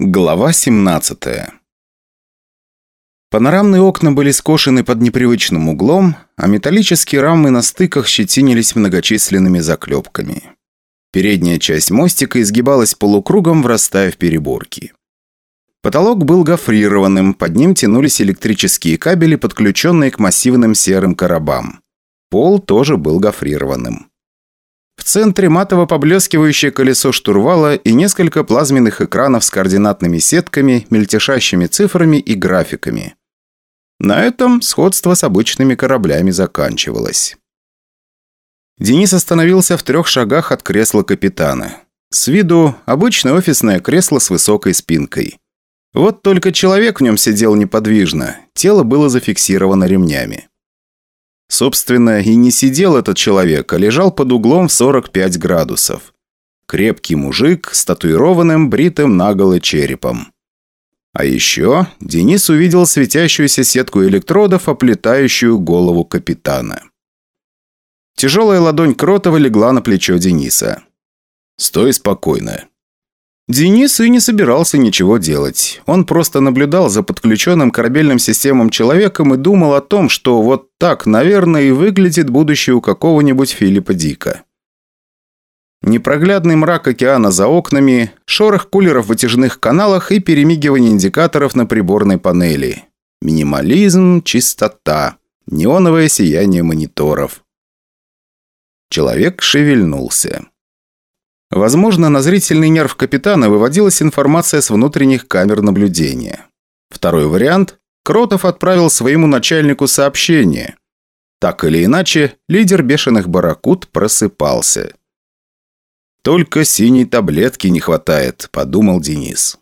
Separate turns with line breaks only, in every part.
Глава 17 Панорамные окна были скошены под непривычным углом, а металлические рамы на стыках щетинились многочисленными заклепками. Передняя часть мостика изгибалась полукругом, врастая в переборки. Потолок был гофрированным, под ним тянулись электрические кабели, подключенные к массивным серым коробам. Пол тоже был гофрированным. В центре матово поблескивающее колесо штурвала и несколько плазменных экранов с координатными сетками, мельтешащими цифрами и графиками. На этом сходство с обычными кораблями заканчивалось. Денис остановился в трех шагах от кресла капитана. С виду обычное офисное кресло с высокой спинкой. Вот только человек в нем сидел неподвижно, тело было зафиксировано ремнями. Собственно, и не сидел этот человек, а лежал под углом в 45 градусов. Крепкий мужик с татуированным, бритым наголо черепом. А еще Денис увидел светящуюся сетку электродов, оплетающую голову капитана. Тяжелая ладонь Кротова легла на плечо Дениса. «Стой спокойно», Денис и не собирался ничего делать. Он просто наблюдал за подключенным корабельным системам человеком и думал о том, что вот так, наверное, и выглядит будущее у какого-нибудь Филиппа Дика. Непроглядный мрак океана за окнами, шорох кулеров в вытяжных каналах и перемигивание индикаторов на приборной панели. Минимализм, чистота, неоновое сияние мониторов. Человек шевельнулся. Возможно, на зрительный нерв капитана выводилась информация с внутренних камер наблюдения. Второй вариант – Кротов отправил своему начальнику сообщение. Так или иначе, лидер бешеных барракуд просыпался. «Только синей таблетки не хватает», – подумал Денис.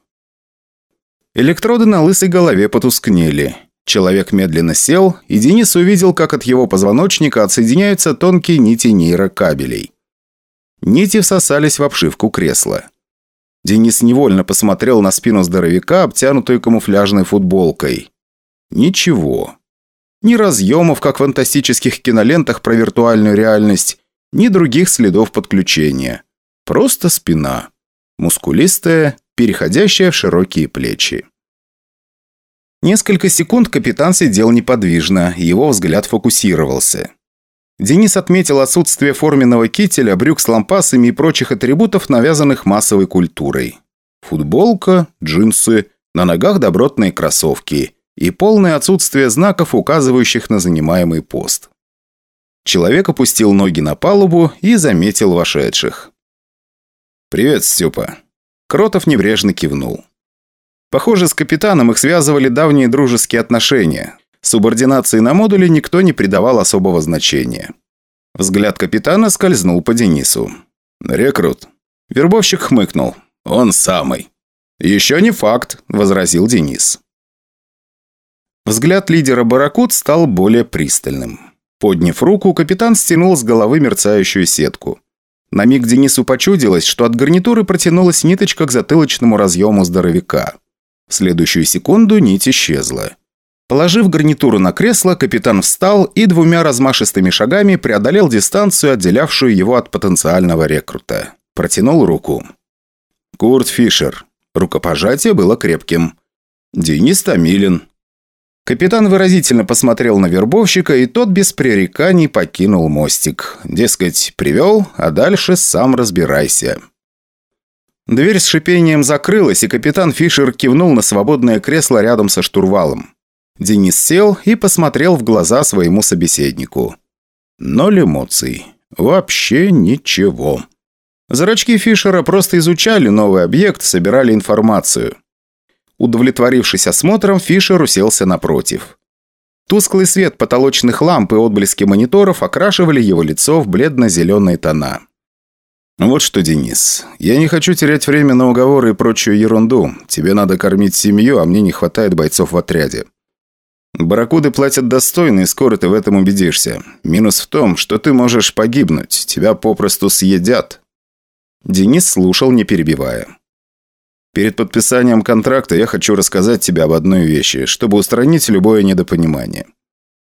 Электроды на лысой голове потускнели. Человек медленно сел, и Денис увидел, как от его позвоночника отсоединяются тонкие нити нейрокабелей. Нити всосались в обшивку кресла. Денис невольно посмотрел на спину здоровяка, обтянутую камуфляжной футболкой. Ничего. Ни разъемов, как в фантастических кинолентах про виртуальную реальность, ни других следов подключения. Просто спина. Мускулистая, переходящая в широкие плечи. Несколько секунд капитан сидел неподвижно, его взгляд фокусировался. Денис отметил отсутствие форменного кителя, брюк с лампасами и прочих атрибутов, навязанных массовой культурой. Футболка, джинсы, на ногах добротные кроссовки и полное отсутствие знаков, указывающих на занимаемый пост. Человек опустил ноги на палубу и заметил вошедших. «Привет, Степа». Кротов небрежно кивнул. Похоже, с капитаном их связывали давние дружеские отношения. Субординации на модуле никто не придавал особого значения. Взгляд капитана скользнул по Денису. «Рекрут». Вербовщик хмыкнул. «Он самый». «Еще не факт», – возразил Денис. Взгляд лидера «Барракуд» стал более пристальным. Подняв руку, капитан стянул с головы мерцающую сетку. На миг Денису почудилось, что от гарнитуры протянулась ниточка к затылочному разъему здоровяка. В следующую секунду нить исчезла. Положив гарнитуру на кресло, капитан встал и двумя размашистыми шагами преодолел дистанцию, отделявшую его от потенциального рекрута. Протянул руку. Курт Фишер. Рукопожатие было крепким. Денис Томилин. Капитан выразительно посмотрел на вербовщика, и тот без пререканий покинул мостик. Дескать, привел, а дальше сам разбирайся. Дверь с шипением закрылась, и капитан Фишер кивнул на свободное кресло рядом со штурвалом. Денис сел и посмотрел в глаза своему собеседнику. Ноль эмоций. Вообще ничего. Зрачки Фишера просто изучали новый объект, собирали информацию. Удовлетворившись осмотром, Фишер уселся напротив. Тусклый свет потолочных ламп и отблески мониторов окрашивали его лицо в бледно-зеленые тона. «Вот что, Денис, я не хочу терять время на уговоры и прочую ерунду. Тебе надо кормить семью, а мне не хватает бойцов в отряде. Барракуды платят достойно, и скоро ты в этом убедишься. Минус в том, что ты можешь погибнуть, тебя попросту съедят». Денис слушал, не перебивая. «Перед подписанием контракта я хочу рассказать тебе об одной вещи, чтобы устранить любое недопонимание.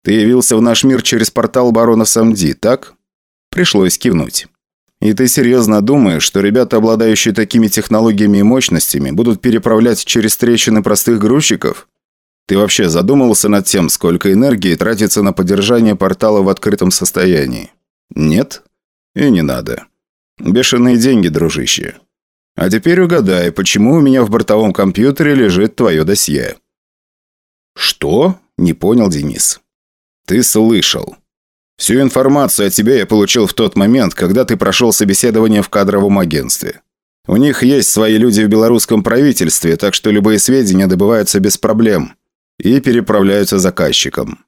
Ты явился в наш мир через портал барона Самди, так?» Пришлось кивнуть. И ты серьезно думаешь, что ребята, обладающие такими технологиями и мощностями, будут переправлять через трещины простых грузчиков? Ты вообще задумывался над тем, сколько энергии тратится на поддержание портала в открытом состоянии? Нет? И не надо. Бешеные деньги, дружище. А теперь угадай, почему у меня в бортовом компьютере лежит твое досье?» «Что?» – не понял Денис. «Ты слышал. Всю информацию о тебе я получил в тот момент, когда ты прошел собеседование в кадровом агентстве. У них есть свои люди в белорусском правительстве, так что любые сведения добываются без проблем и переправляются заказчикам».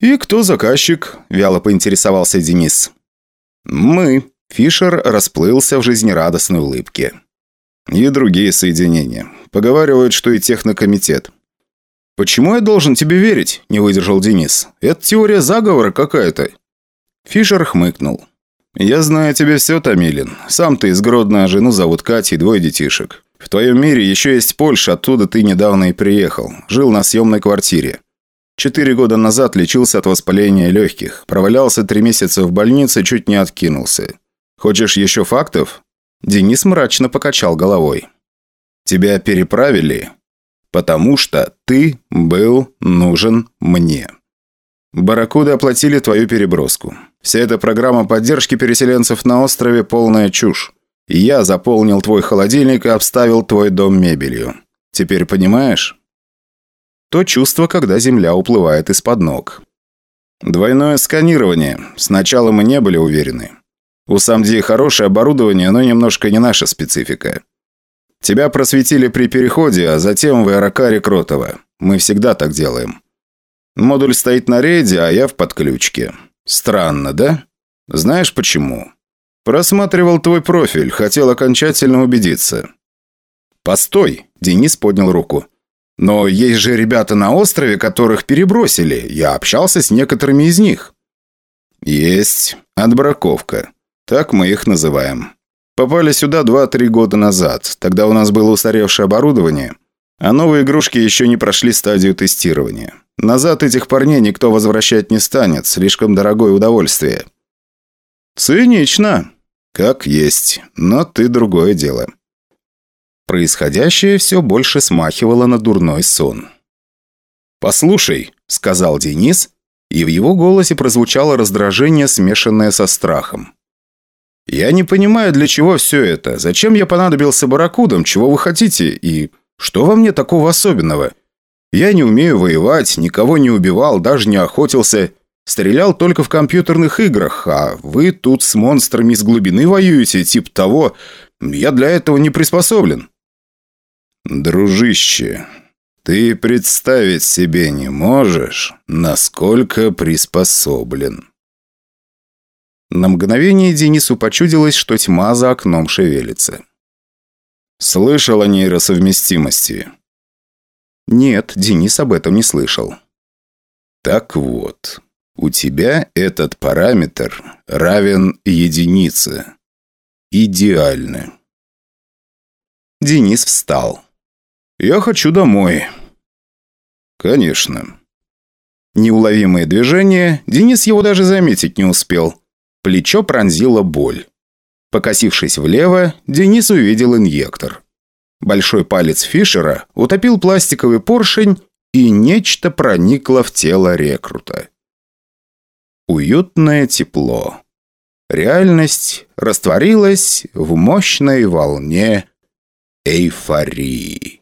«И кто заказчик?» – вяло поинтересовался Денис. «Мы», Фишер расплылся в жизнерадостной улыбке. «И другие соединения. Поговаривают, что и технокомитет». «Почему я должен тебе верить?» – не выдержал Денис. «Это теория заговора какая-то». Фишер хмыкнул. «Я знаю тебе все, Томилин. Сам ты из Гродно, а жену зовут Катя и двое детишек. В твоем мире еще есть Польша, оттуда ты недавно и приехал. Жил на съемной квартире. Четыре года назад лечился от воспаления легких. Провалялся три месяца в больнице, чуть не откинулся. Хочешь еще фактов?» Денис мрачно покачал головой. «Тебя переправили, потому что ты был нужен мне. Барракуды оплатили твою переброску. Вся эта программа поддержки переселенцев на острове – полная чушь. Я заполнил твой холодильник и обставил твой дом мебелью. Теперь понимаешь?» То чувство, когда земля уплывает из-под ног. Двойное сканирование. Сначала мы не были уверены. У Самди хорошее оборудование, но немножко не наша специфика. Тебя просветили при переходе, а затем в аэрокаре Кротова. Мы всегда так делаем. Модуль стоит на рейде, а я в подключке. Странно, да? Знаешь почему? Просматривал твой профиль, хотел окончательно убедиться. Постой, Денис поднял руку. Но есть же ребята на острове, которых перебросили. Я общался с некоторыми из них. Есть. Отбраковка. Так мы их называем. Попали сюда 2-3 года назад. Тогда у нас было устаревшее оборудование, а новые игрушки еще не прошли стадию тестирования. Назад этих парней никто возвращать не станет, слишком дорогое удовольствие. Цинично. Как есть, но ты другое дело. Происходящее все больше смахивало на дурной сон. «Послушай», — сказал Денис, и в его голосе прозвучало раздражение, смешанное со страхом. «Я не понимаю, для чего все это. Зачем я понадобился барракудам? Чего вы хотите? И что во мне такого особенного? Я не умею воевать, никого не убивал, даже не охотился. Стрелял только в компьютерных играх, а вы тут с монстрами из глубины воюете, типа того. Я для этого не приспособлен». «Дружище, ты представить себе не можешь, насколько приспособлен». На мгновение Денису почудилось, что тьма за окном шевелится. «Слышал о нейросовместимости?» Нет, Денис об этом не слышал. «Так вот, у тебя этот параметр равен единице. Идеально». Денис встал. «Я хочу домой». «Конечно». Неуловимое движение, Денис его даже заметить не успел. Плечо пронзила боль. Покосившись влево, Денис увидел инъектор. Большой палец Фишера утопил пластиковый поршень, и нечто проникло в тело рекрута. Уютное тепло. Реальность растворилась в мощной волне эйфории.